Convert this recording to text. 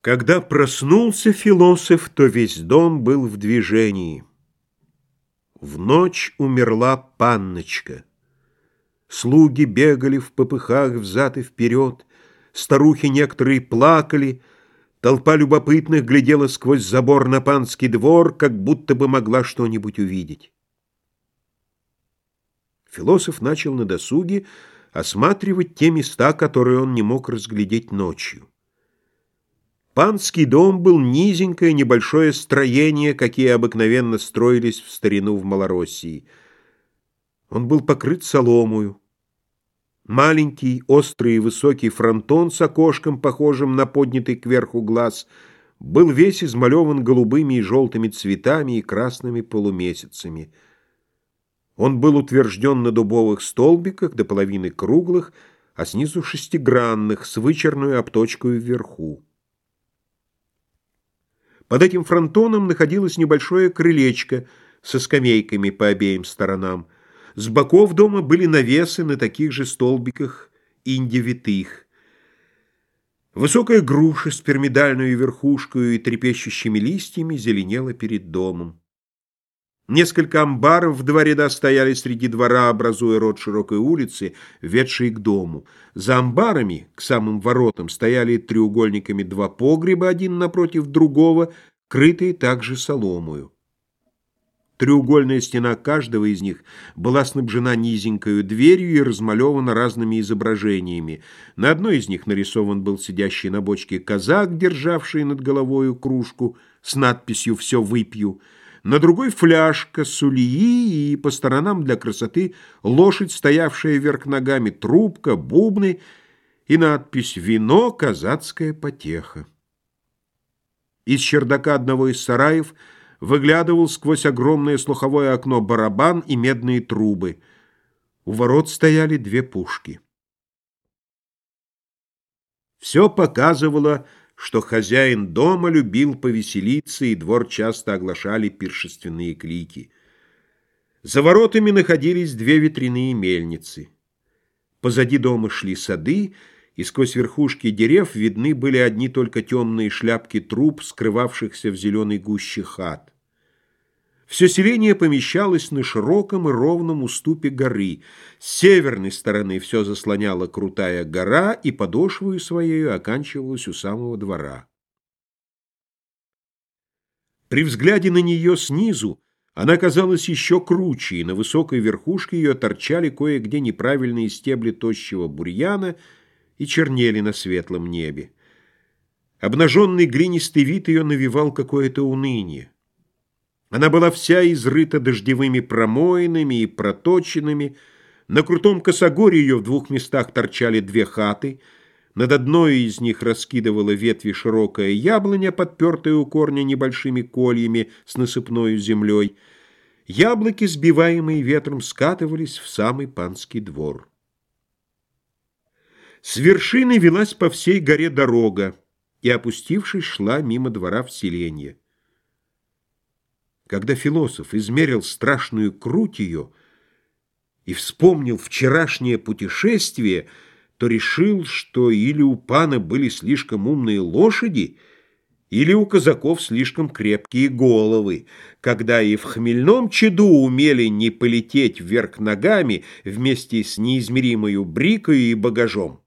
Когда проснулся философ, то весь дом был в движении. В ночь умерла панночка. Слуги бегали в попыхах взад и вперед, Старухи некоторые плакали, Толпа любопытных глядела сквозь забор на панский двор, Как будто бы могла что-нибудь увидеть. Философ начал на досуге осматривать те места, которые он не мог разглядеть ночью. Панский дом был низенькое небольшое строение, какие обыкновенно строились в старину в Малороссии. Он был покрыт соломою. Маленький, острый и высокий фронтон с окошком, похожим на поднятый кверху глаз, был весь измалеван голубыми и желтыми цветами и красными полумесяцами. Он был утвержден на дубовых столбиках до половины круглых, а снизу шестигранных, с вычерную обточкой вверху. Под этим фронтоном находилось небольшое крылечко со скамейками по обеим сторонам. С боков дома были навесы на таких же столбиках индивитых. Высокая груша с пирамидальной верхушкой и трепещущими листьями зеленела перед домом. Несколько амбаров в два ряда стояли среди двора, образуя рот широкой улицы, ведшей к дому. За амбарами, к самым воротам, стояли треугольниками два погреба, один напротив другого, крытые также соломою. Треугольная стена каждого из них была снабжена низенькою дверью и размалевана разными изображениями. На одной из них нарисован был сидящий на бочке казак, державший над головою кружку с надписью «Все выпью», на другой фляжка с ульи и по сторонам для красоты лошадь, стоявшая вверх ногами, трубка, бубны и надпись «Вино, казацкая потеха». Из чердака одного из сараев выглядывал сквозь огромное слуховое окно барабан и медные трубы. У ворот стояли две пушки. Все показывало, что хозяин дома любил повеселиться, и двор часто оглашали пиршественные клики. За воротами находились две ветряные мельницы. Позади дома шли сады, и сквозь верхушки дерев видны были одни только темные шляпки труб, скрывавшихся в зеленой гуще хат. Все селение помещалось на широком и ровном уступе горы. С северной стороны все заслоняла крутая гора, и подошвою своей оканчивалась у самого двора. При взгляде на нее снизу она казалась еще круче, и на высокой верхушке ее торчали кое-где неправильные стебли тощего бурьяна и чернели на светлом небе. Обнаженный глинистый вид ее навевал какое-то уныние. Она была вся изрыта дождевыми промоинами и проточенными. На крутом косогоре ее в двух местах торчали две хаты. Над одной из них раскидывала ветви широкая яблоня, подпертая у корня небольшими кольями с насыпной землей. Яблоки, сбиваемые ветром, скатывались в самый панский двор. С вершины велась по всей горе дорога, и, опустившись, шла мимо двора в селение. Когда философ измерил страшную круть ее и вспомнил вчерашнее путешествие, то решил, что или у пана были слишком умные лошади, или у казаков слишком крепкие головы, когда и в хмельном чаду умели не полететь вверх ногами вместе с неизмеримою брикою и багажом.